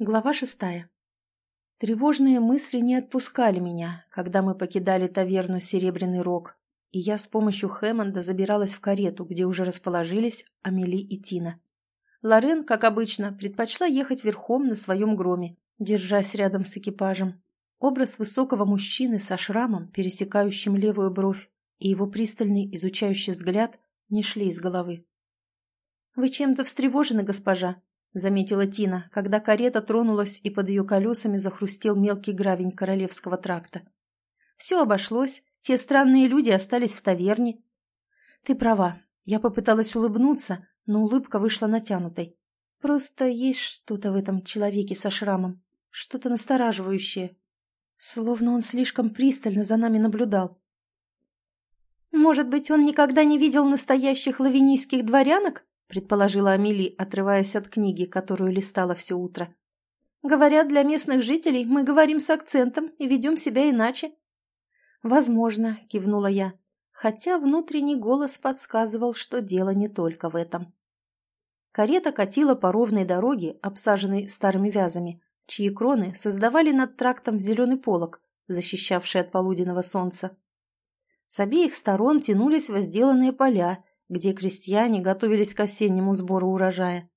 Глава шестая. Тревожные мысли не отпускали меня, когда мы покидали таверну «Серебряный рог», и я с помощью Хэммонда забиралась в карету, где уже расположились Амели и Тина. Лорен, как обычно, предпочла ехать верхом на своем громе, держась рядом с экипажем. Образ высокого мужчины со шрамом, пересекающим левую бровь, и его пристальный изучающий взгляд не шли из головы. «Вы чем-то встревожены, госпожа?» — заметила Тина, когда карета тронулась и под ее колесами захрустел мелкий гравень королевского тракта. «Все обошлось, те странные люди остались в таверне». «Ты права, я попыталась улыбнуться, но улыбка вышла натянутой. Просто есть что-то в этом человеке со шрамом, что-то настораживающее. Словно он слишком пристально за нами наблюдал». «Может быть, он никогда не видел настоящих лавинийских дворянок?» — предположила Амели, отрываясь от книги, которую листала все утро. «Говорят, для местных жителей мы говорим с акцентом и ведем себя иначе». «Возможно», — кивнула я, хотя внутренний голос подсказывал, что дело не только в этом. Карета катила по ровной дороге, обсаженной старыми вязами, чьи кроны создавали над трактом зеленый полог, защищавший от полуденного солнца. С обеих сторон тянулись возделанные поля, где крестьяне готовились к осеннему сбору урожая.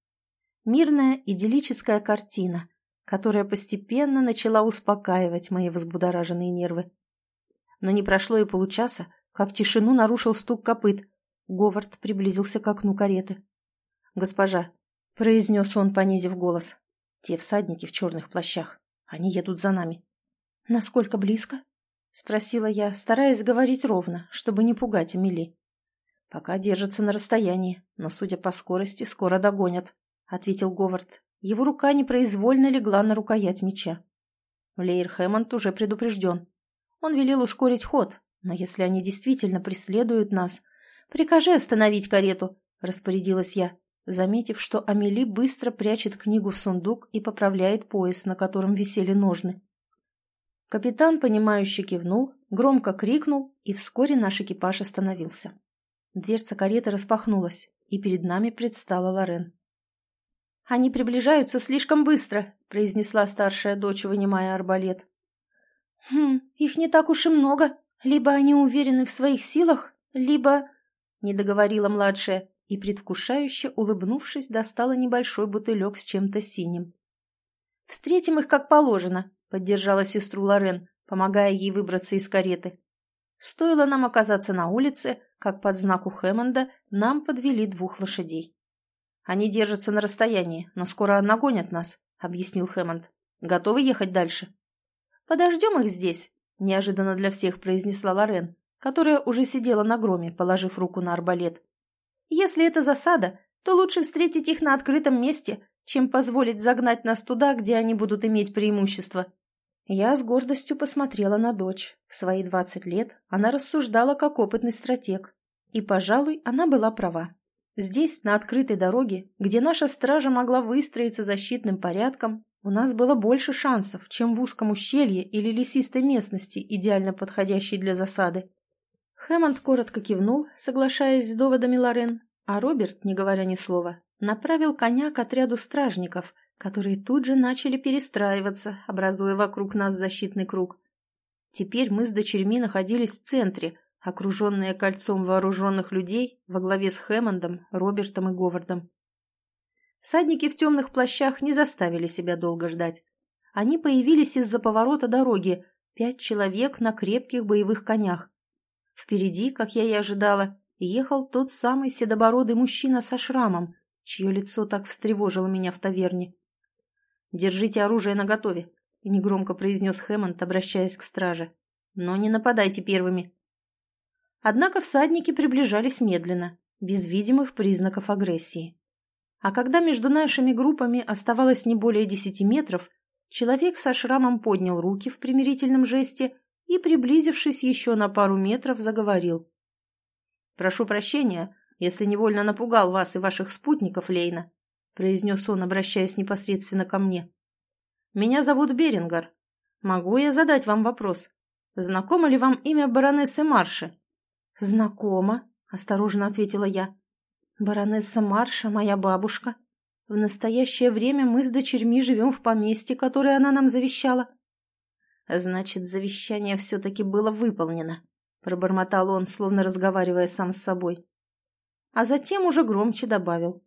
Мирная идиллическая картина, которая постепенно начала успокаивать мои взбудораженные нервы. Но не прошло и получаса, как тишину нарушил стук копыт. Говард приблизился к окну кареты. «Госпожа», — произнес он, понизив голос, — «те всадники в черных плащах. Они едут за нами». «Насколько близко?» — спросила я, стараясь говорить ровно, чтобы не пугать Эмили. «Пока держатся на расстоянии, но, судя по скорости, скоро догонят», — ответил Говард. Его рука непроизвольно легла на рукоять меча. Лейер Хэммонд уже предупрежден. Он велел ускорить ход, но если они действительно преследуют нас... «Прикажи остановить карету», — распорядилась я, заметив, что Амели быстро прячет книгу в сундук и поправляет пояс, на котором висели ножны. Капитан, понимающе кивнул, громко крикнул, и вскоре наш экипаж остановился. Дверца кареты распахнулась, и перед нами предстала Лорен. «Они приближаются слишком быстро», — произнесла старшая дочь, вынимая арбалет. «Хм, их не так уж и много. Либо они уверены в своих силах, либо...» — не договорила младшая, и, предвкушающе улыбнувшись, достала небольшой бутылек с чем-то синим. «Встретим их как положено», — поддержала сестру Лорен, помогая ей выбраться из кареты. Стоило нам оказаться на улице, как под знаку Хэммонда нам подвели двух лошадей. «Они держатся на расстоянии, но скоро нагонят нас», — объяснил Хэммонд. «Готовы ехать дальше?» «Подождем их здесь», — неожиданно для всех произнесла Лорен, которая уже сидела на громе, положив руку на арбалет. «Если это засада, то лучше встретить их на открытом месте, чем позволить загнать нас туда, где они будут иметь преимущество». Я с гордостью посмотрела на дочь. В свои двадцать лет она рассуждала как опытный стратег. И, пожалуй, она была права. Здесь, на открытой дороге, где наша стража могла выстроиться защитным порядком, у нас было больше шансов, чем в узком ущелье или лесистой местности, идеально подходящей для засады. Хэммонд коротко кивнул, соглашаясь с доводами Лорен, а Роберт, не говоря ни слова, направил коня к отряду стражников – которые тут же начали перестраиваться, образуя вокруг нас защитный круг. Теперь мы с дочерьми находились в центре, окруженные кольцом вооруженных людей во главе с Хэммондом, Робертом и Говардом. Всадники в темных плащах не заставили себя долго ждать. Они появились из-за поворота дороги, пять человек на крепких боевых конях. Впереди, как я и ожидала, ехал тот самый седобородый мужчина со шрамом, чье лицо так встревожило меня в таверне. «Держите оружие наготове», — негромко произнес Хэммонд, обращаясь к страже. «Но не нападайте первыми». Однако всадники приближались медленно, без видимых признаков агрессии. А когда между нашими группами оставалось не более десяти метров, человек со шрамом поднял руки в примирительном жесте и, приблизившись еще на пару метров, заговорил. «Прошу прощения, если невольно напугал вас и ваших спутников, Лейна произнес он, обращаясь непосредственно ко мне. «Меня зовут Берингар. Могу я задать вам вопрос? Знакомо ли вам имя баронессы Марши?» «Знакомо», — осторожно ответила я. «Баронесса Марша, моя бабушка». В настоящее время мы с дочерьми живем в поместье, которое она нам завещала». «Значит, завещание все-таки было выполнено», — пробормотал он, словно разговаривая сам с собой. А затем уже громче добавил.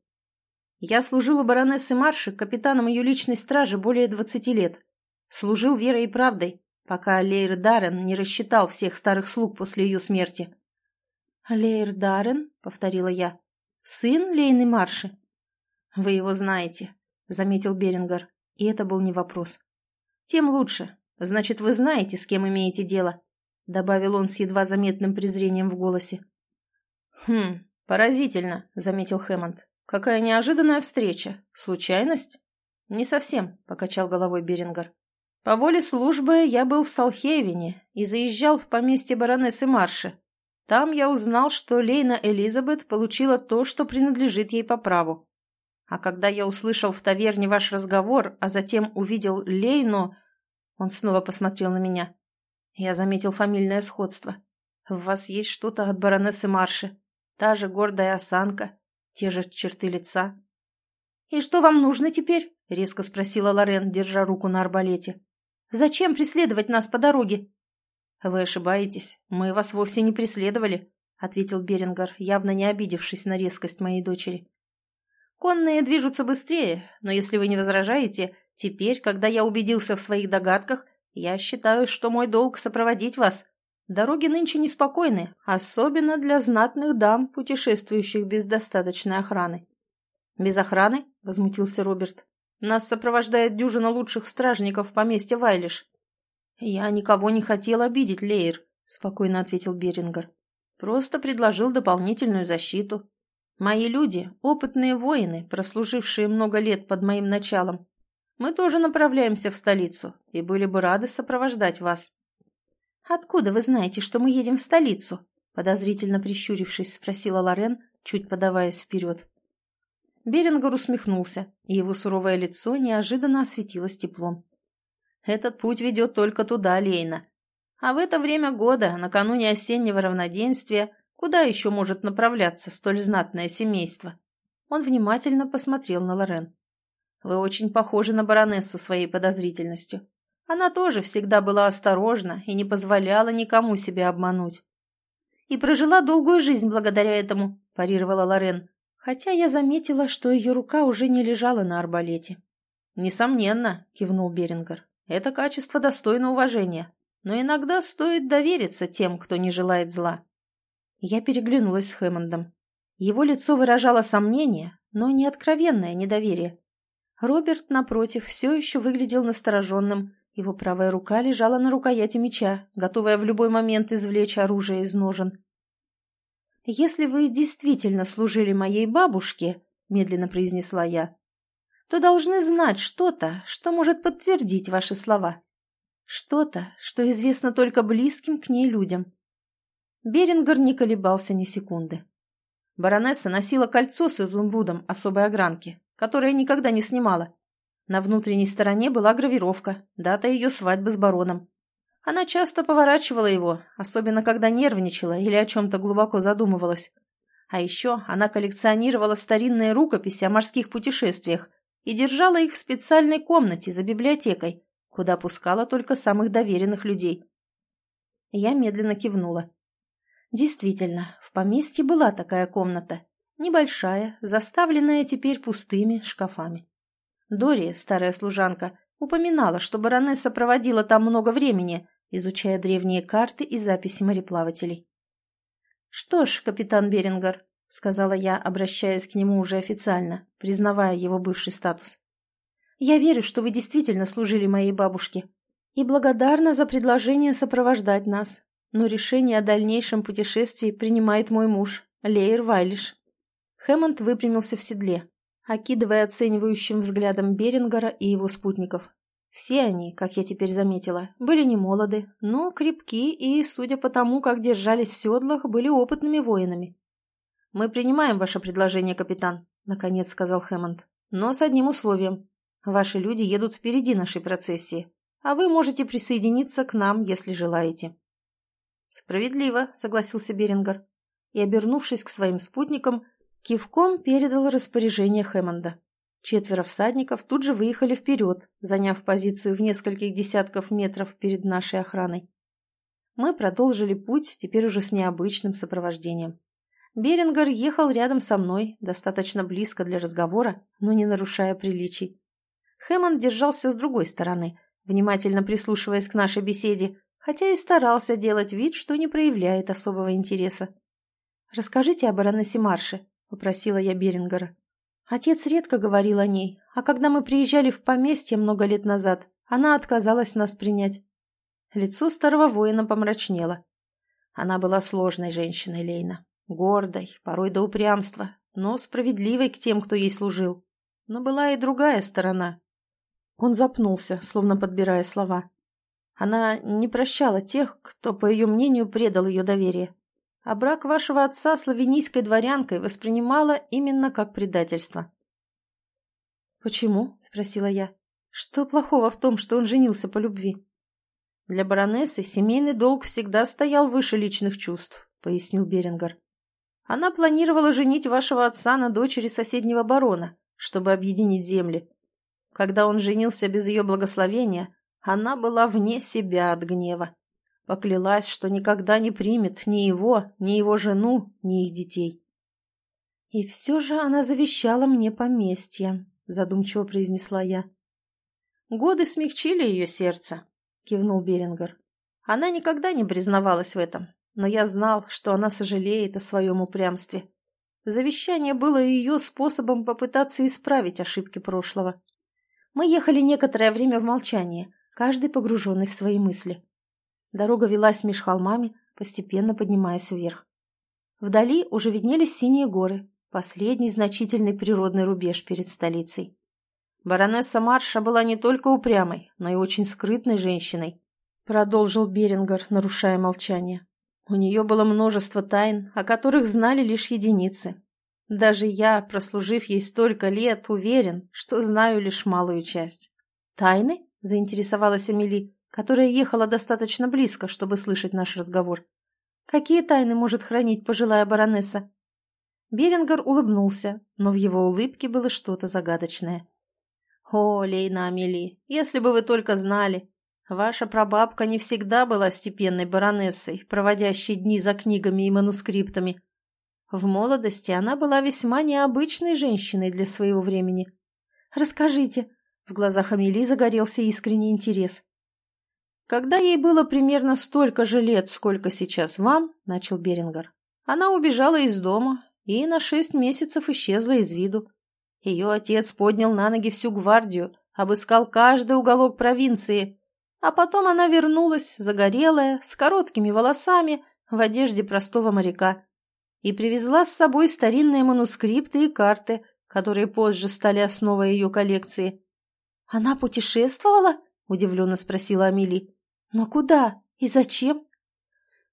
«Я служил у баронессы Марши капитаном ее личной стражи более двадцати лет. Служил верой и правдой, пока Лейр Даррен не рассчитал всех старых слуг после ее смерти». «Лейр Даррен?» — повторила я. «Сын Лейны Марши?» «Вы его знаете», — заметил Берингер, и это был не вопрос. «Тем лучше. Значит, вы знаете, с кем имеете дело», — добавил он с едва заметным презрением в голосе. «Хм, поразительно», — заметил Хэммонд. «Какая неожиданная встреча. Случайность?» «Не совсем», — покачал головой Берингер. «По воле службы я был в Салхейвене и заезжал в поместье баронессы Марши. Там я узнал, что Лейна Элизабет получила то, что принадлежит ей по праву. А когда я услышал в таверне ваш разговор, а затем увидел Лейну, он снова посмотрел на меня. Я заметил фамильное сходство. В вас есть что-то от баронессы Марши. Та же гордая осанка, те же черты лица. «И что вам нужно теперь?» — резко спросила Лорен, держа руку на арбалете. «Зачем преследовать нас по дороге?» «Вы ошибаетесь. Мы вас вовсе не преследовали», — ответил Берингар, явно не обидевшись на резкость моей дочери. «Конные движутся быстрее, но если вы не возражаете, Теперь, когда я убедился в своих догадках, я считаю, что мой долг сопроводить вас. Дороги нынче неспокойны, особенно для знатных дам, путешествующих без достаточной охраны. «Без охраны?» — возмутился Роберт. «Нас сопровождает дюжина лучших стражников в поместье Вайлиш». «Я никого не хотел обидеть, Лейер», — спокойно ответил Берингер. «Просто предложил дополнительную защиту. Мои люди — опытные воины, прослужившие много лет под моим началом. Мы тоже направляемся в столицу и были бы рады сопровождать вас». «Откуда вы знаете, что мы едем в столицу?» Подозрительно прищурившись, спросила Лорен, чуть подаваясь вперед. Берингер усмехнулся, и его суровое лицо неожиданно осветилось теплом. «Этот путь ведет только туда, Лейна. А в это время года, накануне осеннего равноденствия, куда еще может направляться столь знатное семейство?» Он внимательно посмотрел на Лорен. Вы очень похожи на баронессу своей подозрительностью. Она тоже всегда была осторожна и не позволяла никому себя обмануть. И прожила долгую жизнь благодаря этому, парировала Лорен, хотя я заметила, что ее рука уже не лежала на арбалете. Несомненно, кивнул Берингер. Это качество достойно уважения, но иногда стоит довериться тем, кто не желает зла. Я переглянулась с Хэммондом. Его лицо выражало сомнение, но не откровенное недоверие. Роберт, напротив, все еще выглядел настороженным. Его правая рука лежала на рукояти меча, готовая в любой момент извлечь оружие из ножен. «Если вы действительно служили моей бабушке», — медленно произнесла я, то должны знать что-то, что может подтвердить ваши слова. Что-то, что известно только близким к ней людям. Берингер не колебался ни секунды. Баронесса носила кольцо с изумрудом особой огранки, которое никогда не снимала. На внутренней стороне была гравировка, дата ее свадьбы с бароном. Она часто поворачивала его, особенно когда нервничала или о чем-то глубоко задумывалась. А еще она коллекционировала старинные рукописи о морских путешествиях и держала их в специальной комнате за библиотекой, куда пускала только самых доверенных людей. Я медленно кивнула. Действительно, в поместье была такая комната, Небольшая, заставленная теперь пустыми шкафами. Дори, старая служанка, упоминала, что баронесса проводила там много времени, изучая древние карты и записи мореплавателей. «Что ж, капитан Берингер», — сказала я, обращаясь к нему уже официально, признавая его бывший статус. «Я верю, что вы действительно служили моей бабушке и благодарна за предложение сопровождать нас, но решение о дальнейшем путешествии принимает мой муж, Лейер Вайлиш. Хэммонд выпрямился в седле, окидывая оценивающим взглядом Берингера и его спутников. Все они, как я теперь заметила, были не молоды, но крепки и, судя по тому, как держались в седлах, были опытными воинами. «Мы принимаем ваше предложение, капитан», — наконец сказал Хэммонд. «Но с одним условием. Ваши люди едут впереди нашей процессии, а вы можете присоединиться к нам, если желаете». «Справедливо», — согласился Берингер. И, обернувшись к своим спутникам, Кивком передал распоряжение Хэммонда. Четверо всадников тут же выехали вперед, заняв позицию в нескольких десятков метров перед нашей охраной. Мы продолжили путь, теперь уже с необычным сопровождением. Берингер ехал рядом со мной, достаточно близко для разговора, но не нарушая приличий. Хэммонд держался с другой стороны, внимательно прислушиваясь к нашей беседе, хотя и старался делать вид, что не проявляет особого интереса. «Расскажите об Аранесе Марше», — попросила я Берингера. Отец редко говорил о ней, а когда мы приезжали в поместье много лет назад, она отказалась нас принять. Лицо старого воина помрачнело. Она была сложной женщиной, Лейна. Гордой, порой до упрямства, но справедливой к тем, кто ей служил. Но была и другая сторона. Он запнулся, словно подбирая слова. Она не прощала тех, кто, по ее мнению, предал ее доверие. А брак вашего отца с лавинийской дворянкой воспринимала именно как предательство. «Почему?» — спросила я. «Что плохого в том, что он женился по любви?» «Для баронессы семейный долг всегда стоял выше личных чувств», — пояснил Берингер. «Она планировала женить вашего отца на дочери соседнего барона, чтобы объединить земли. Когда он женился без ее благословения, она была вне себя от гнева. Поклялась, что никогда не примет ни его, ни его жену, ни их детей. «И все же она завещала мне поместье», — задумчиво произнесла я. «Годы смягчили ее сердце. — кивнул Берингер. Она никогда не признавалась в этом, но я знал, что она сожалеет о своем упрямстве. Завещание было ее способом попытаться исправить ошибки прошлого. Мы ехали некоторое время в молчании, каждый погруженный в свои мысли. Дорога велась меж холмами, постепенно поднимаясь вверх. Вдали уже виднелись синие горы, последний значительный природный рубеж перед столицей. Баронесса Марша была не только упрямой, но и очень скрытной женщиной, продолжил Берингер, нарушая молчание. У нее было множество тайн, о которых знали лишь единицы. Даже я, прослужив ей столько лет, уверен, что знаю лишь малую часть. «Тайны?» – заинтересовалась Амели, которая ехала достаточно близко, чтобы слышать наш разговор. «Какие тайны может хранить пожилая баронесса?» Берингер улыбнулся, но в его улыбке было что-то загадочное. «О, Лейна Амели, если бы вы только знали! Ваша прабабка не всегда была степенной баронессой, проводящей дни за книгами и манускриптами. В молодости она была весьма необычной женщиной для своего времени. Расскажите!» В глазах Амели загорелся искренний интерес. «Когда ей было примерно столько же лет, сколько сейчас вам, — начал Берингер, — она убежала из дома и на шесть месяцев исчезла из виду. Ее отец поднял на ноги всю гвардию, обыскал каждый уголок провинции, а потом она вернулась, загорелая, с короткими волосами, в одежде простого моряка, и привезла с собой старинные манускрипты и карты, которые позже стали основой ее коллекции. «Она путешествовала?» – удивленно спросила Амели. «Но куда и зачем?»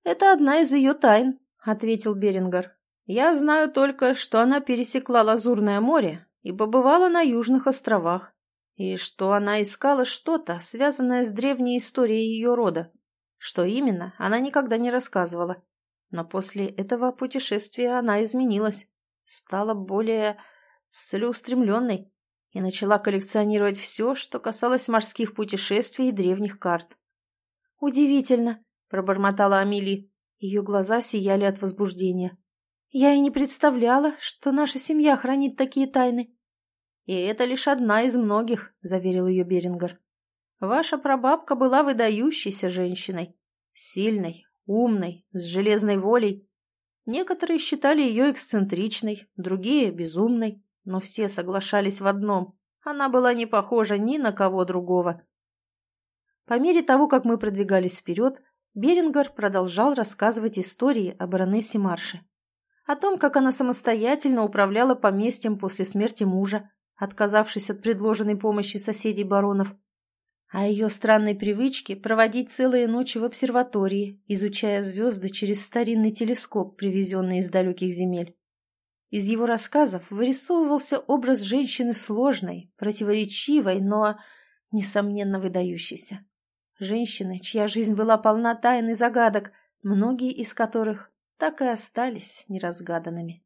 «Это одна из ее тайн», – ответил Берингер. «Я знаю только, что она пересекла Лазурное море и побывала на Южных островах, и что она искала что-то, связанное с древней историей ее рода. Что именно, она никогда не рассказывала. Но после этого путешествия она изменилась, стала более целеустремленной и начала коллекционировать все, что касалось морских путешествий и древних карт. «Удивительно!» – пробормотала Амели. Ее глаза сияли от возбуждения. «Я и не представляла, что наша семья хранит такие тайны. «И это лишь одна из многих», — заверил ее Берингер. «Ваша прабабка была выдающейся женщиной. Сильной, умной, с железной волей. Некоторые считали ее эксцентричной, другие — безумной, но все соглашались в одном — она была не похожа ни на кого другого». По мере того, как мы продвигались вперед, Берингер продолжал рассказывать истории о баронессе Марше. О том, как она самостоятельно управляла поместьем после смерти мужа, отказавшись от предложенной помощи соседей баронов, а ее странной привычке проводить целые ночи в обсерватории, изучая звезды через старинный телескоп, привезенный из далеких земель. Из его рассказов вырисовывался образ женщины сложной, противоречивой, но, несомненно, выдающейся. Женщины, чья жизнь была полна тайн и загадок, многие из которых так и остались неразгаданными.